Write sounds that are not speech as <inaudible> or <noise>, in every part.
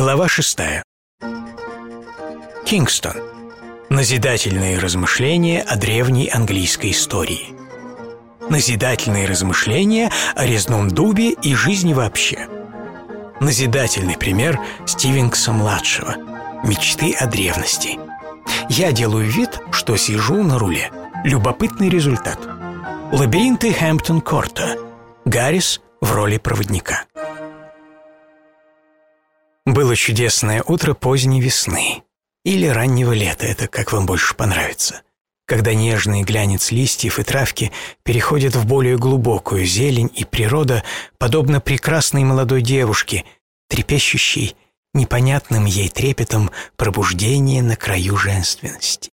Глава шестая. Кингстон. Назидательные размышления о древней английской истории. Назидательные размышления о резном дубе и жизни вообще. Назидательный пример Стивенкса-младшего. Мечты о древности. Я делаю вид, что сижу на руле. Любопытный результат. Лабиринты Хэмптон-Корта. Гаррис в роли проводника. Было чудесное утро поздней весны. Или раннего лета, это как вам больше понравится. Когда нежный глянец листьев и травки переходит в более глубокую зелень, и природа, подобно прекрасной молодой девушке, трепещущей непонятным ей трепетом пробуждения на краю женственности.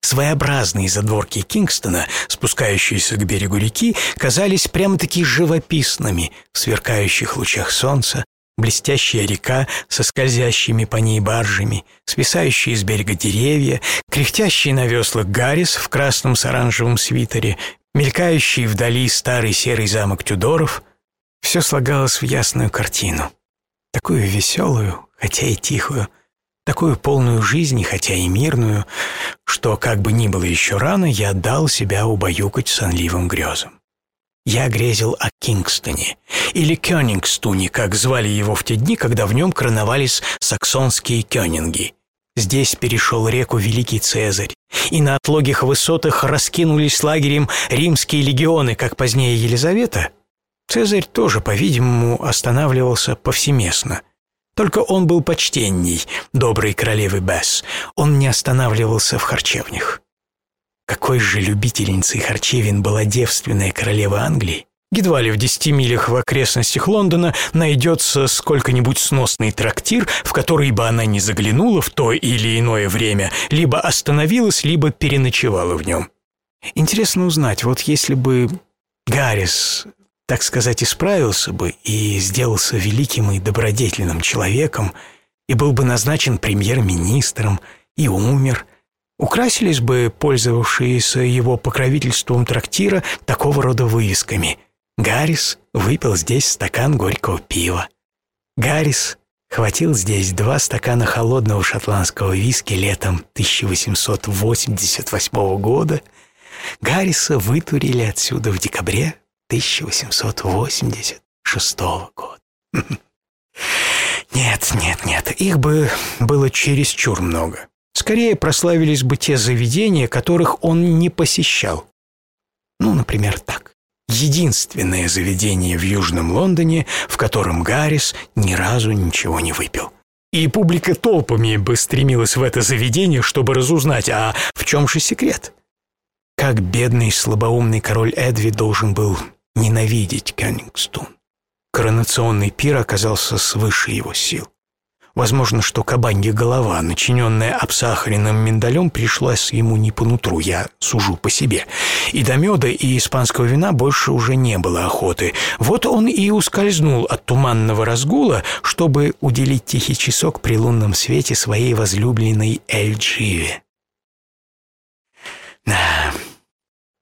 Своеобразные задворки Кингстона, спускающиеся к берегу реки, казались прямо-таки живописными в сверкающих лучах солнца, блестящая река со скользящими по ней баржами, свисающие с берега деревья, кряхтящий на веслах Гаррис в красном с оранжевом свитере, мелькающий вдали старый серый замок Тюдоров — все слагалось в ясную картину. Такую веселую, хотя и тихую, такую полную жизни, хотя и мирную, что, как бы ни было еще рано, я дал себя убаюкать сонливым грезам. Я грезил о Кингстоне, или Кёнингстуне, как звали его в те дни, когда в нем короновались саксонские кёнинги. Здесь перешел реку Великий Цезарь, и на отлогих высотах раскинулись лагерем римские легионы, как позднее Елизавета. Цезарь тоже, по-видимому, останавливался повсеместно. Только он был почтенней доброй королевы Бесс, он не останавливался в харчевнях. Какой же любительницей харчевин была девственная королева Англии? Едва ли в десяти милях в окрестностях Лондона найдется сколько-нибудь сносный трактир, в который бы она не заглянула в то или иное время, либо остановилась, либо переночевала в нем. Интересно узнать, вот если бы Гаррис, так сказать, исправился бы и сделался великим и добродетельным человеком, и был бы назначен премьер-министром, и умер – украсились бы пользовавшиеся его покровительством трактира такого рода вывесками. Гаррис выпил здесь стакан горького пива. Гаррис хватил здесь два стакана холодного шотландского виски летом 1888 года. Гарриса вытурили отсюда в декабре 1886 года. <laughs> Нет, нет, нет, их бы было чересчур много. Скорее прославились бы те заведения, которых он не посещал. Ну, например, так. Единственное заведение в Южном Лондоне, в котором Гаррис ни разу ничего не выпил. И публика толпами бы стремилась в это заведение, чтобы разузнать, а в чем же секрет? Как бедный слабоумный король Эдви должен был ненавидеть Кеннингстон. Коронационный пир оказался свыше его сил. Возможно, что кабанья голова, начиненная обсахаренным миндалем, пришлась ему не по нутру, я сужу по себе. И до меда и испанского вина больше уже не было охоты. Вот он и ускользнул от туманного разгула, чтобы уделить тихий часок при лунном свете своей возлюбленной Эльдживе. Да,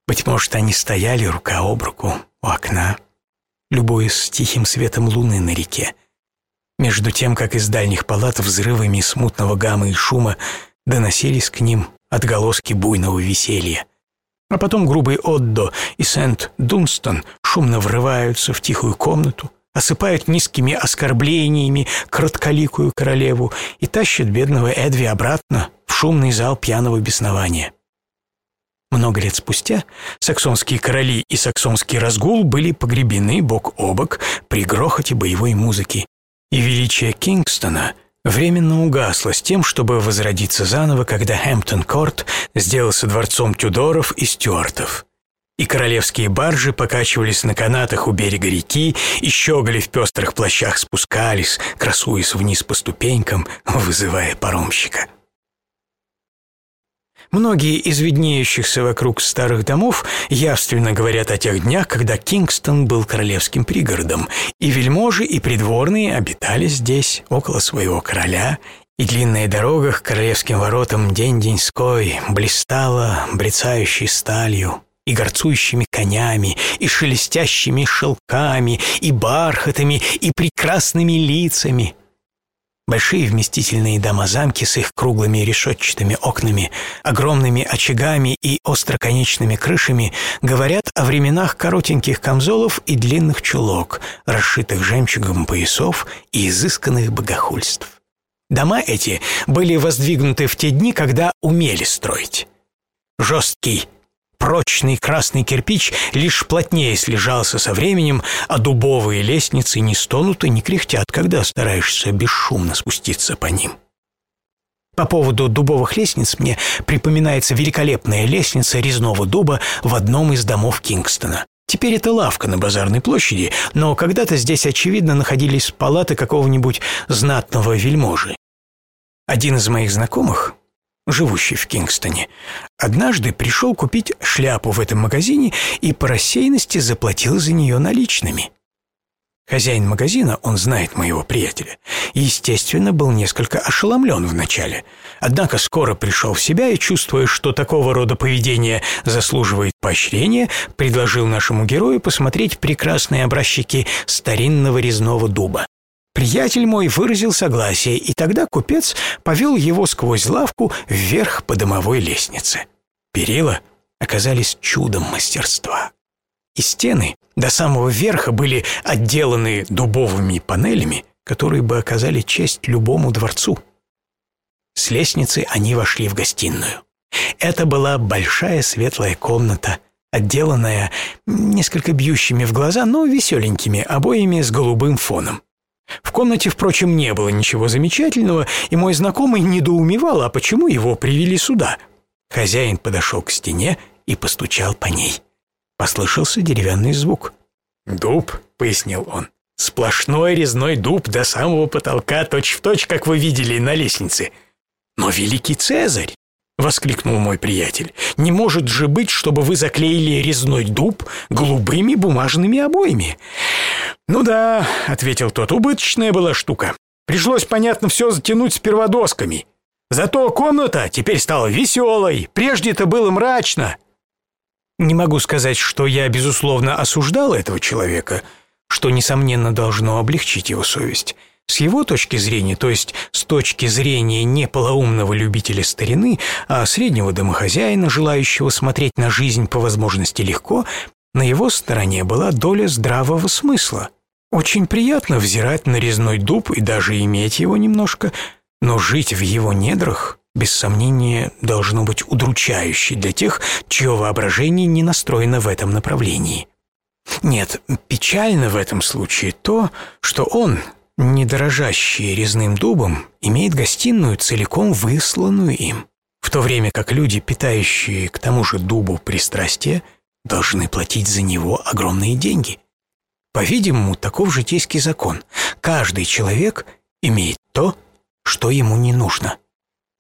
быть может, они стояли рука об руку у окна, любуясь тихим светом луны на реке, между тем, как из дальних палат взрывами смутного гамма и шума доносились к ним отголоски буйного веселья. А потом грубый Отдо и Сент-Дунстон шумно врываются в тихую комнату, осыпают низкими оскорблениями кратколикую королеву и тащат бедного Эдви обратно в шумный зал пьяного беснования. Много лет спустя саксонские короли и саксонский разгул были погребены бок о бок при грохоте боевой музыки, и величие Кингстона временно угасло с тем, чтобы возродиться заново, когда Хэмптон-Корт сделался дворцом Тюдоров и Стюартов. И королевские баржи покачивались на канатах у берега реки, и щеголи в пестрых плащах спускались, красуясь вниз по ступенькам, вызывая паромщика. Многие из виднеющихся вокруг старых домов явственно говорят о тех днях, когда Кингстон был королевским пригородом, и вельможи и придворные обитали здесь, около своего короля, и длинная дорога к королевским воротам день-деньской блистала блицающей сталью, и горцующими конями, и шелестящими шелками, и бархатами, и прекрасными лицами. Большие вместительные дома-замки с их круглыми решетчатыми окнами, огромными очагами и остроконечными крышами говорят о временах коротеньких камзолов и длинных чулок, расшитых жемчугом поясов и изысканных богохульств. Дома эти были воздвигнуты в те дни, когда умели строить. Жесткий, прочный красный кирпич лишь плотнее слежался со временем, а дубовые лестницы не стонут и не кряхтят, когда стараешься бесшумно спуститься по ним. По поводу дубовых лестниц мне припоминается великолепная лестница резного дуба в одном из домов Кингстона. Теперь это лавка на базарной площади, но когда-то здесь, очевидно, находились палаты какого-нибудь знатного вельможи. Один из моих знакомых, живущий в Кингстоне, однажды пришел купить шляпу в этом магазине и по рассеянности заплатил за нее наличными. Хозяин магазина, он знает моего приятеля, естественно, был несколько ошеломлен вначале. Однако скоро пришел в себя и, чувствуя, что такого рода поведение заслуживает поощрения, предложил нашему герою посмотреть прекрасные образчики старинного резного дуба. Приятель мой выразил согласие, и тогда купец повел его сквозь лавку вверх по домовой лестнице. Перила оказались чудом мастерства. И стены до самого верха были отделаны дубовыми панелями, которые бы оказали честь любому дворцу. С лестницы они вошли в гостиную. Это была большая светлая комната, отделанная несколько бьющими в глаза, но веселенькими обоями с голубым фоном. В комнате, впрочем, не было ничего замечательного, и мой знакомый недоумевал, а почему его привели сюда. Хозяин подошел к стене и постучал по ней. Послышался деревянный звук. «Дуб», — пояснил он, — «сплошной резной дуб до самого потолка, точь-в-точь, точь, как вы видели на лестнице. Но великий Цезарь!» — воскликнул мой приятель. «Не может же быть, чтобы вы заклеили резной дуб голубыми бумажными обоями!» «Ну да», — ответил тот, — «убыточная была штука. Пришлось, понятно, все затянуть сперва досками. Зато комната теперь стала веселой, прежде это было мрачно». Не могу сказать, что я, безусловно, осуждал этого человека, что, несомненно, должно облегчить его совесть. С его точки зрения, то есть с точки зрения не полоумного любителя старины, а среднего домохозяина, желающего смотреть на жизнь по возможности легко, на его стороне была доля здравого смысла. Очень приятно взирать на резной дуб и даже иметь его немножко, но жить в его недрах, без сомнения, должно быть удручающе для тех, чье воображение не настроено в этом направлении. Нет, печально в этом случае то, что он, не дорожащий резным дубом, имеет гостиную, целиком высланную им, в то время как люди, питающие к тому же дубу пристрастие, должны платить за него огромные деньги. По-видимому, таков житейский закон. Каждый человек имеет то, что ему не нужно.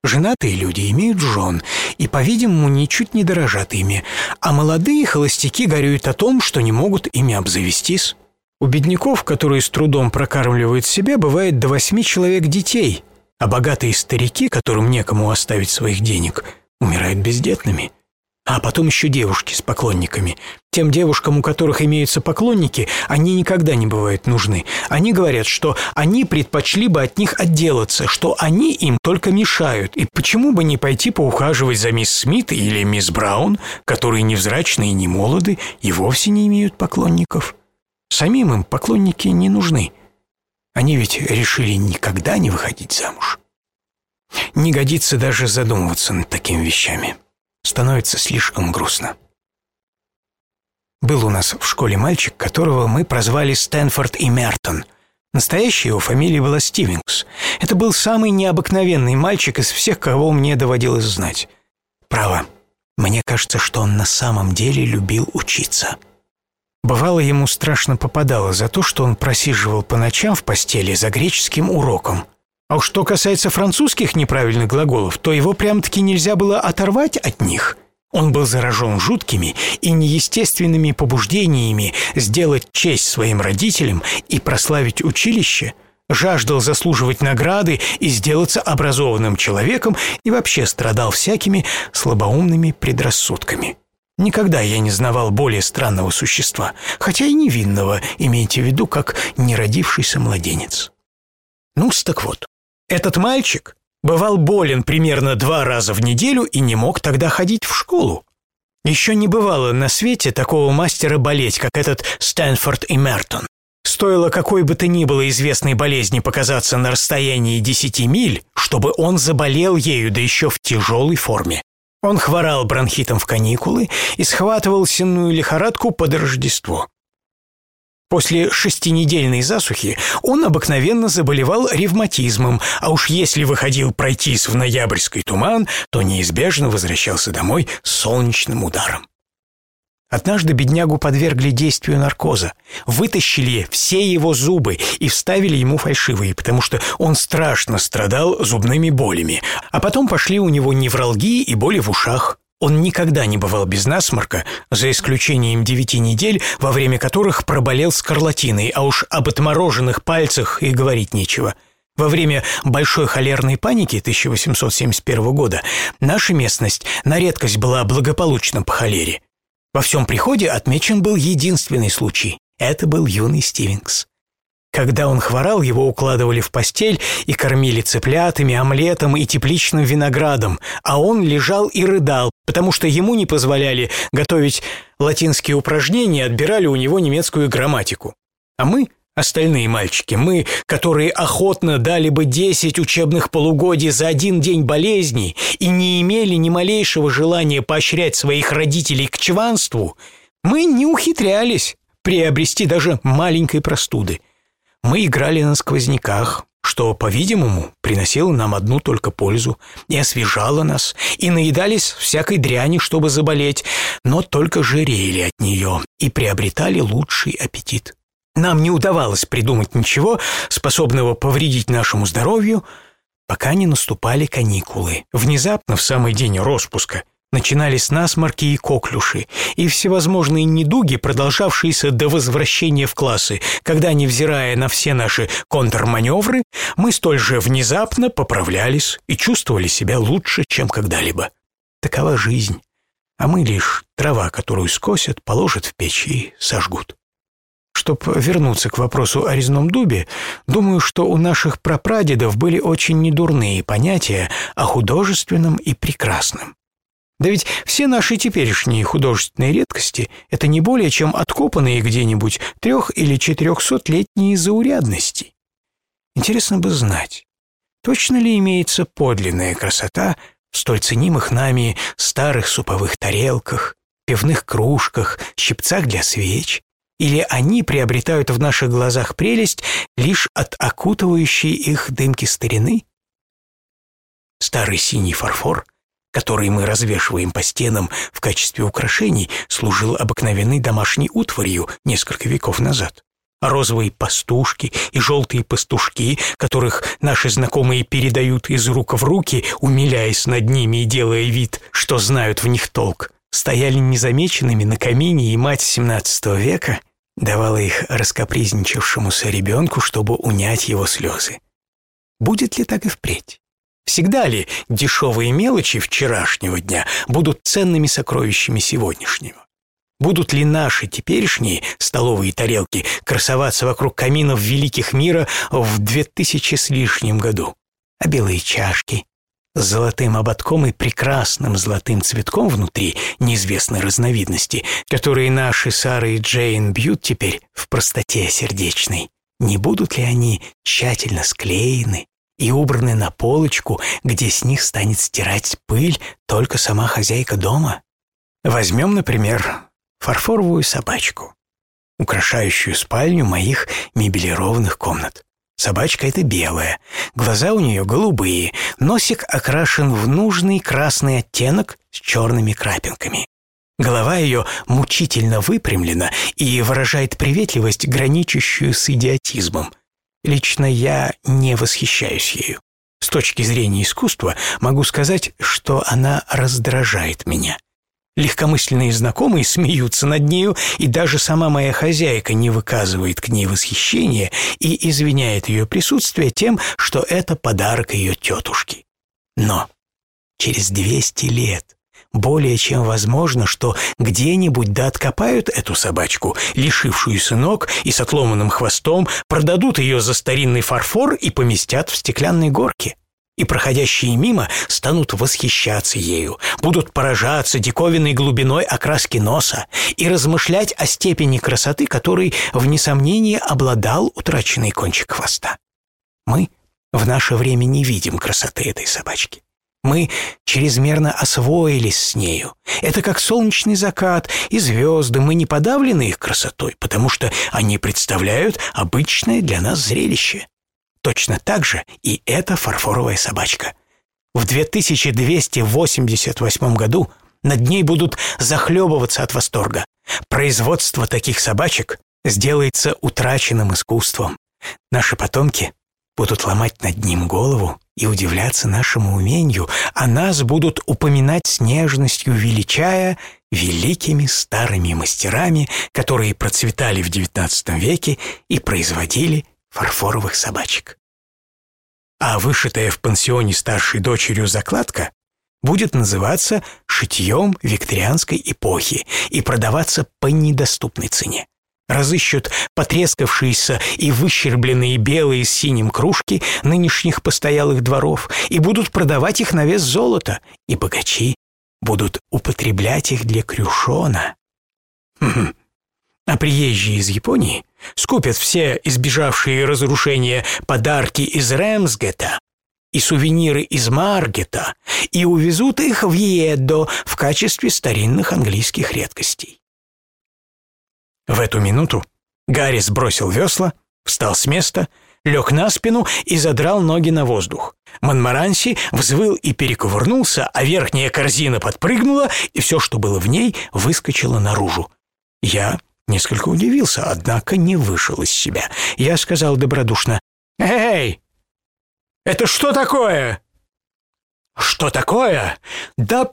Женатые люди имеют жен и, по-видимому, ничуть не дорожат ими, а молодые холостяки горюют о том, что не могут ими обзавестись. У бедняков, которые с трудом прокармливают себя, бывает до восьми человек детей, а богатые старики, которым некому оставить своих денег, умирают бездетными. А потом еще девушки с поклонниками. Тем девушкам, у которых имеются поклонники, они никогда не бывают нужны. Они говорят, что они предпочли бы от них отделаться, что они им только мешают. И почему бы не пойти поухаживать за мисс Смит или мисс Браун, которые невзрачны и не молоды и вовсе не имеют поклонников? Самим им поклонники не нужны. Они ведь решили никогда не выходить замуж. Не годится даже задумываться над такими вещами становится слишком грустно. Был у нас в школе мальчик, которого мы прозвали Стэнфорд и Мертон. Настоящая его фамилия была Стивенкс. Это был самый необыкновенный мальчик из всех, кого мне доводилось знать. Право, мне кажется, что он на самом деле любил учиться. Бывало, ему страшно попадало за то, что он просиживал по ночам в постели за греческим уроком, а уж что касается французских неправильных глаголов, то его прям-таки нельзя было оторвать от них. Он был заражен жуткими и неестественными побуждениями сделать честь своим родителям и прославить училище, жаждал заслуживать награды и сделаться образованным человеком и вообще страдал всякими слабоумными предрассудками. Никогда я не знавал более странного существа, хотя и невинного, имейте в виду, как неродившийся младенец. Ну, так вот, Этот мальчик бывал болен примерно два раза в неделю и не мог тогда ходить в школу. Еще не бывало на свете такого мастера болеть, как этот Стэнфорд и Мертон. Стоило какой бы то ни было известной болезни показаться на расстоянии десяти миль, чтобы он заболел ею, да еще в тяжелой форме. Он хворал бронхитом в каникулы и схватывал сенную лихорадку под Рождество. После шестинедельной засухи он обыкновенно заболевал ревматизмом, а уж если выходил пройтись в ноябрьский туман, то неизбежно возвращался домой с солнечным ударом. Однажды беднягу подвергли действию наркоза, вытащили все его зубы и вставили ему фальшивые, потому что он страшно страдал зубными болями, а потом пошли у него невралгии и боли в ушах. Он никогда не бывал без насморка, за исключением девяти недель, во время которых проболел скарлатиной, а уж об отмороженных пальцах и говорить нечего. Во время большой холерной паники 1871 года наша местность на редкость была благополучна по холере. Во всем приходе отмечен был единственный случай. Это был юный Стивенкс. Когда он хворал, его укладывали в постель и кормили цыплятами, омлетом и тепличным виноградом, а он лежал и рыдал, потому что ему не позволяли готовить латинские упражнения, отбирали у него немецкую грамматику. А мы, остальные мальчики, мы, которые охотно дали бы 10 учебных полугодий за один день болезней и не имели ни малейшего желания поощрять своих родителей к чванству, мы не ухитрялись приобрести даже маленькой простуды. Мы играли на сквозняках, что, по-видимому, приносило нам одну только пользу, и освежало нас, и наедались всякой дряни, чтобы заболеть, но только жирели от нее и приобретали лучший аппетит. Нам не удавалось придумать ничего, способного повредить нашему здоровью, пока не наступали каникулы. Внезапно, в самый день распуска – Начинались насморки и коклюши, и всевозможные недуги, продолжавшиеся до возвращения в классы, когда, невзирая на все наши контрманевры, мы столь же внезапно поправлялись и чувствовали себя лучше, чем когда-либо. Такова жизнь. А мы лишь трава, которую скосят, положат в печь и сожгут. Чтоб вернуться к вопросу о резном дубе, думаю, что у наших прапрадедов были очень недурные понятия о художественном и прекрасном. Да ведь все наши теперешние художественные редкости – это не более чем откопанные где-нибудь трех- или четырехсотлетние заурядности. Интересно бы знать, точно ли имеется подлинная красота в столь ценимых нами старых суповых тарелках, пивных кружках, щипцах для свеч, или они приобретают в наших глазах прелесть лишь от окутывающей их дымки старины? Старый синий фарфор – который мы развешиваем по стенам в качестве украшений, служил обыкновенной домашней утварью несколько веков назад. Розовые пастушки и желтые пастушки, которых наши знакомые передают из рук в руки, умиляясь над ними и делая вид, что знают в них толк, стояли незамеченными на камине, и мать XVII века давала их раскопризничавшемуся ребенку, чтобы унять его слезы. Будет ли так и впредь? Всегда ли дешевые мелочи вчерашнего дня будут ценными сокровищами сегодняшнего? Будут ли наши теперешние столовые тарелки красоваться вокруг каминов великих мира в две тысячи с лишним году? А белые чашки с золотым ободком и прекрасным золотым цветком внутри неизвестной разновидности, которые наши Сара и Джейн бьют теперь в простоте сердечной, не будут ли они тщательно склеены, и убраны на полочку, где с них станет стирать пыль только сама хозяйка дома. Возьмем, например, фарфоровую собачку, украшающую спальню моих мебелированных комнат. Собачка эта белая, глаза у нее голубые, носик окрашен в нужный красный оттенок с черными крапинками. Голова ее мучительно выпрямлена и выражает приветливость, граничащую с идиотизмом – Лично я не восхищаюсь ею. С точки зрения искусства могу сказать, что она раздражает меня. Легкомысленные знакомые смеются над нею, и даже сама моя хозяйка не выказывает к ней восхищения и извиняет ее присутствие тем, что это подарок ее тетушки. Но через 200 лет более чем возможно, что где-нибудь да откопают эту собачку, лишившуюся ног и с отломанным хвостом, продадут ее за старинный фарфор и поместят в стеклянной горке. И проходящие мимо станут восхищаться ею, будут поражаться диковинной глубиной окраски носа и размышлять о степени красоты, которой, вне сомнения, обладал утраченный кончик хвоста. Мы в наше время не видим красоты этой собачки. Мы чрезмерно освоились с нею. Это как солнечный закат и звезды. Мы не подавлены их красотой, потому что они представляют обычное для нас зрелище. Точно так же и эта фарфоровая собачка. В 2288 году над ней будут захлебываться от восторга. Производство таких собачек сделается утраченным искусством. Наши потомки будут ломать над ним голову и удивляться нашему умению, а нас будут упоминать с нежностью, величая великими старыми мастерами, которые процветали в XIX веке и производили фарфоровых собачек. А вышитая в пансионе старшей дочерью закладка будет называться шитьем викторианской эпохи и продаваться по недоступной цене разыщут потрескавшиеся и выщербленные белые с синим кружки нынешних постоялых дворов и будут продавать их на вес золота, и богачи будут употреблять их для крюшона. А приезжие из Японии скупят все избежавшие разрушения подарки из Рэмсгета и сувениры из Маргета и увезут их в Иеддо в качестве старинных английских редкостей. В эту минуту Гарри сбросил весла, встал с места, лег на спину и задрал ноги на воздух. Монмаранси взвыл и перекувырнулся, а верхняя корзина подпрыгнула, и все, что было в ней, выскочило наружу. Я несколько удивился, однако не вышел из себя. Я сказал добродушно, «Эй, это что такое?» «Что такое?» «Да...»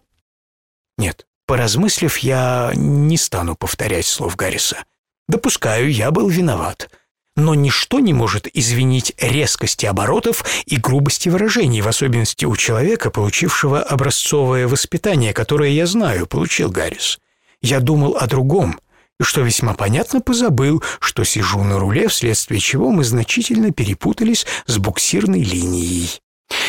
«Нет, Поразмыслив, я не стану повторять слов Гарриса. Допускаю, я был виноват. Но ничто не может извинить резкости оборотов и грубости выражений, в особенности у человека, получившего образцовое воспитание, которое, я знаю, получил Гаррис. Я думал о другом, что весьма понятно, позабыл, что сижу на руле, вследствие чего мы значительно перепутались с буксирной линией.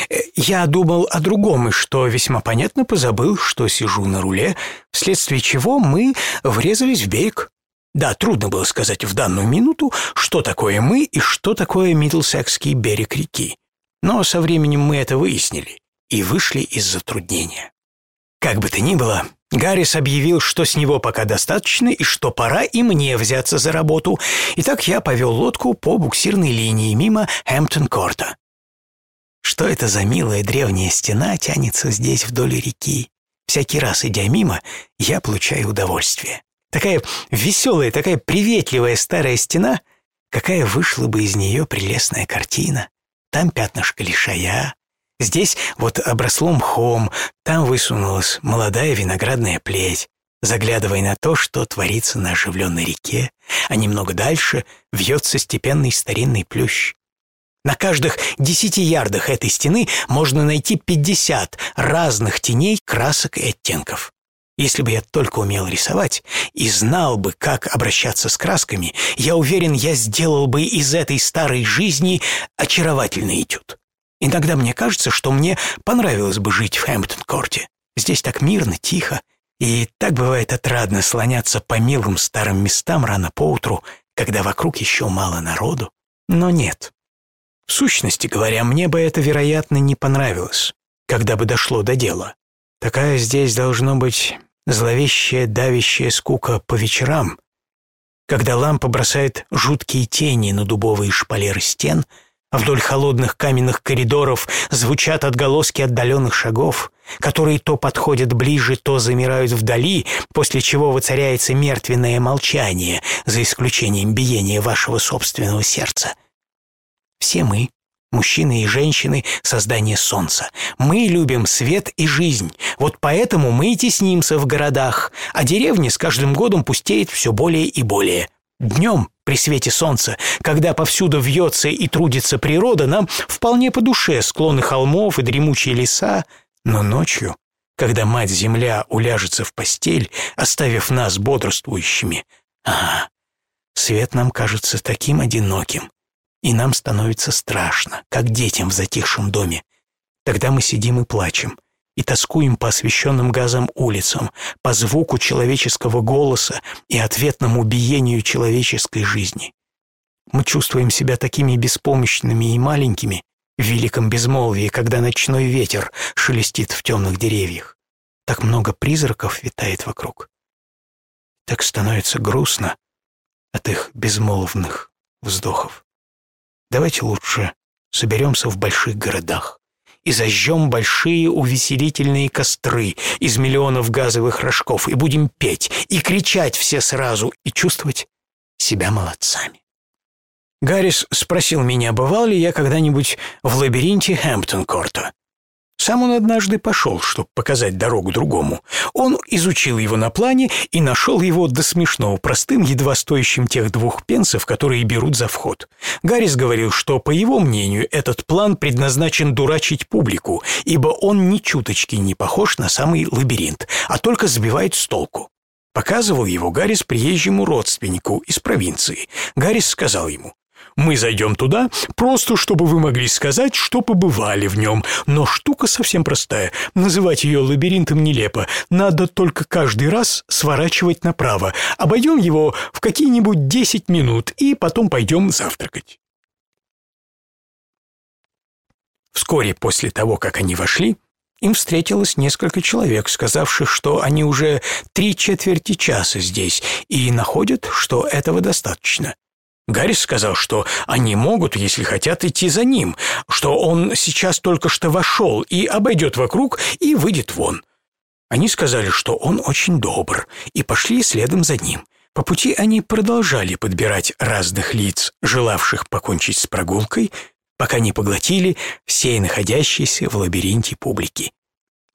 Э, я думал о другом, и что весьма понятно позабыл, что сижу на руле, вследствие чего мы врезались в берег. Да, трудно было сказать в данную минуту, что такое мы и что такое Мидлсекский берег реки. Но со временем мы это выяснили и вышли из затруднения. Как бы то ни было, Гаррис объявил, что с него пока достаточно и что пора и мне взяться за работу. Итак, я повел лодку по буксирной линии мимо Хэмптон-Корта. Что это за милая древняя стена тянется здесь вдоль реки? Всякий раз, идя мимо, я получаю удовольствие. Такая веселая, такая приветливая старая стена, какая вышла бы из нее прелестная картина. Там пятнышко лишая, здесь вот обросло мхом, там высунулась молодая виноградная плеть, заглядывая на то, что творится на оживленной реке, а немного дальше вьется степенный старинный плющ. На каждых десяти ярдах этой стены можно найти пятьдесят разных теней, красок и оттенков. Если бы я только умел рисовать и знал бы, как обращаться с красками, я уверен, я сделал бы из этой старой жизни очаровательный этюд. Иногда мне кажется, что мне понравилось бы жить в Хэмптон-корте. Здесь так мирно, тихо, и так бывает отрадно слоняться по милым старым местам рано поутру, когда вокруг еще мало народу. Но нет, в сущности говоря, мне бы это, вероятно, не понравилось, когда бы дошло до дела. Такая здесь должно быть зловещая давящая скука по вечерам, когда лампа бросает жуткие тени на дубовые шпалеры стен, вдоль холодных каменных коридоров звучат отголоски отдаленных шагов, которые то подходят ближе, то замирают вдали, после чего воцаряется мертвенное молчание, за исключением биения вашего собственного сердца. Все мы, мужчины и женщины, создание солнца. Мы любим свет и жизнь. Вот поэтому мы и теснимся в городах, а деревня с каждым годом пустеет все более и более. Днем, при свете солнца, когда повсюду вьется и трудится природа, нам вполне по душе склоны холмов и дремучие леса, но ночью, когда Мать-Земля уляжется в постель, оставив нас бодрствующими. Ага, свет нам кажется таким одиноким, и нам становится страшно, как детям в затихшем доме. Тогда мы сидим и плачем, и тоскуем по освещенным газом улицам, по звуку человеческого голоса и ответному биению человеческой жизни. Мы чувствуем себя такими беспомощными и маленькими в великом безмолвии, когда ночной ветер шелестит в темных деревьях. Так много призраков витает вокруг. Так становится грустно от их безмолвных вздохов. Давайте лучше соберемся в больших городах и зажжем большие увеселительные костры из миллионов газовых рожков и будем петь и кричать все сразу и чувствовать себя молодцами. Гаррис спросил меня, бывал ли я когда-нибудь в лабиринте Хэмптон-корта. Сам он однажды пошел, чтобы показать дорогу другому. Он изучил его на плане и нашел его до смешного простым, едва стоящим тех двух пенсов, которые берут за вход. Гаррис говорил, что, по его мнению, этот план предназначен дурачить публику, ибо он ни чуточки не похож на самый лабиринт, а только сбивает с толку. Показывал его Гаррис приезжему родственнику из провинции. Гаррис сказал ему, мы зайдем туда, просто чтобы вы могли сказать, что побывали в нем. Но штука совсем простая. Называть ее лабиринтом нелепо. Надо только каждый раз сворачивать направо. Обойдем его в какие-нибудь 10 минут и потом пойдем завтракать. Вскоре после того, как они вошли, им встретилось несколько человек, сказавших, что они уже три четверти часа здесь и находят, что этого достаточно. Гаррис сказал, что они могут, если хотят, идти за ним, что он сейчас только что вошел и обойдет вокруг и выйдет вон. Они сказали, что он очень добр, и пошли следом за ним. По пути они продолжали подбирать разных лиц, желавших покончить с прогулкой, пока не поглотили все находящиеся в лабиринте публики.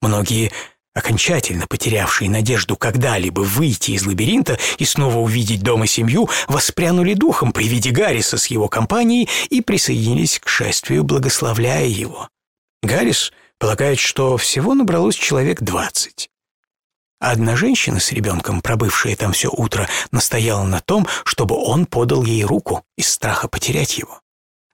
Многие окончательно потерявшие надежду когда-либо выйти из лабиринта и снова увидеть дома семью, воспрянули духом при виде Гарриса с его компанией и присоединились к шествию, благословляя его. Гаррис полагает, что всего набралось человек двадцать. Одна женщина с ребенком, пробывшая там все утро, настояла на том, чтобы он подал ей руку из страха потерять его.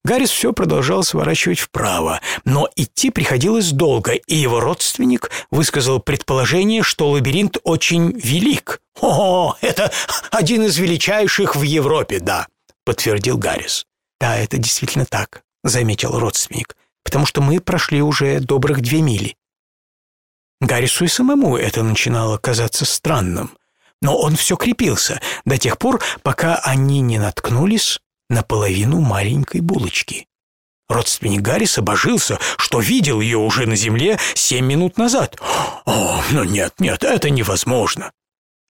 Гаррис все продолжал сворачивать вправо, но идти приходилось долго, и его родственник высказал предположение, что лабиринт очень велик. «О, это один из величайших в Европе, да», — подтвердил Гаррис. «Да, это действительно так», — заметил родственник, «потому что мы прошли уже добрых две мили». Гаррису и самому это начинало казаться странным, но он все крепился до тех пор, пока они не наткнулись наполовину маленькой булочки. Родственник Гарриса божился, что видел ее уже на земле семь минут назад. «О, ну нет, нет, это невозможно!»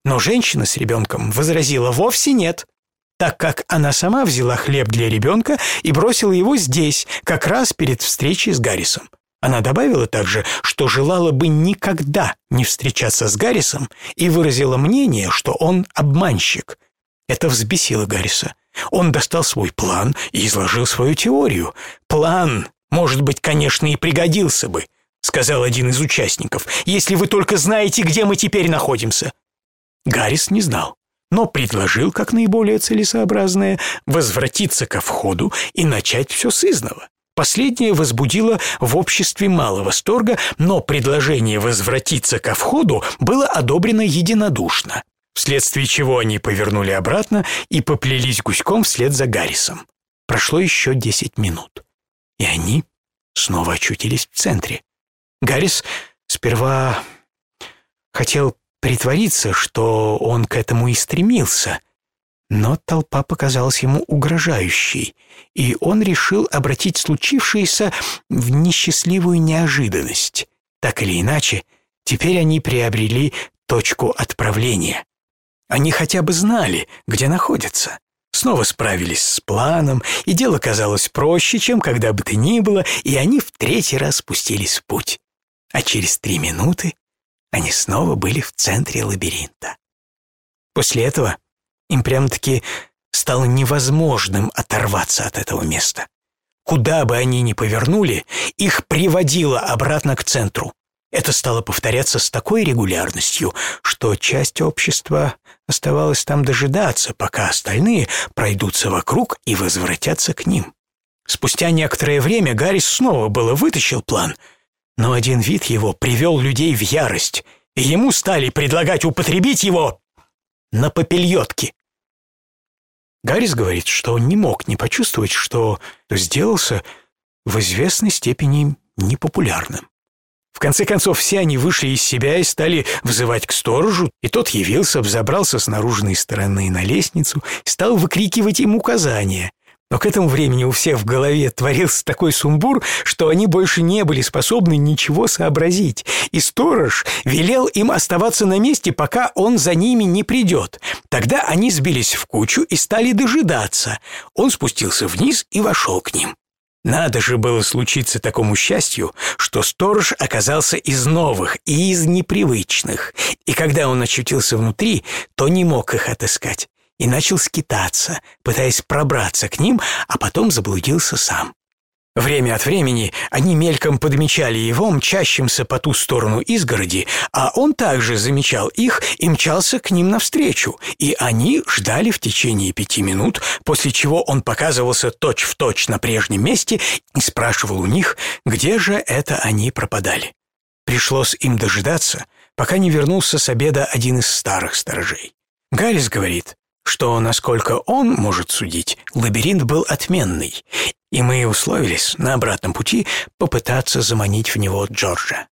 Но женщина с ребенком возразила «вовсе нет», так как она сама взяла хлеб для ребенка и бросила его здесь, как раз перед встречей с Гаррисом. Она добавила также, что желала бы никогда не встречаться с Гаррисом и выразила мнение, что он обманщик. Это взбесило Гарриса. Он достал свой план и изложил свою теорию. «План, может быть, конечно, и пригодился бы», — сказал один из участников, «если вы только знаете, где мы теперь находимся». Гаррис не знал, но предложил, как наиболее целесообразное, возвратиться ко входу и начать все с изного. Последнее возбудило в обществе мало восторга, но предложение возвратиться ко входу было одобрено единодушно вследствие чего они повернули обратно и поплелись гуськом вслед за Гаррисом. Прошло еще десять минут, и они снова очутились в центре. Гаррис сперва хотел притвориться, что он к этому и стремился, но толпа показалась ему угрожающей, и он решил обратить случившееся в несчастливую неожиданность. Так или иначе, теперь они приобрели точку отправления. Они хотя бы знали, где находятся. Снова справились с планом, и дело казалось проще, чем когда бы то ни было, и они в третий раз спустились в путь. А через три минуты они снова были в центре лабиринта. После этого им прям-таки стало невозможным оторваться от этого места. Куда бы они ни повернули, их приводило обратно к центру. Это стало повторяться с такой регулярностью, что часть общества оставалась там дожидаться, пока остальные пройдутся вокруг и возвратятся к ним. Спустя некоторое время Гаррис снова было вытащил план, но один вид его привел людей в ярость, и ему стали предлагать употребить его на попельотки. Гаррис говорит, что он не мог не почувствовать, что сделался в известной степени непопулярным. В конце концов, все они вышли из себя и стали вызывать к сторожу, и тот явился, взобрался с наружной стороны на лестницу и стал выкрикивать им указания. Но к этому времени у всех в голове творился такой сумбур, что они больше не были способны ничего сообразить, и сторож велел им оставаться на месте, пока он за ними не придет. Тогда они сбились в кучу и стали дожидаться. Он спустился вниз и вошел к ним. Надо же было случиться такому счастью, что сторож оказался из новых и из непривычных, и когда он очутился внутри, то не мог их отыскать и начал скитаться, пытаясь пробраться к ним, а потом заблудился сам. Время от времени они мельком подмечали его, мчащимся по ту сторону изгороди, а он также замечал их и мчался к ним навстречу, и они ждали в течение пяти минут, после чего он показывался точь-в-точь точь на прежнем месте и спрашивал у них, где же это они пропадали. Пришлось им дожидаться, пока не вернулся с обеда один из старых сторожей. Гаррис говорит, что, насколько он может судить, лабиринт был отменный, и мы условились на обратном пути попытаться заманить в него Джорджа.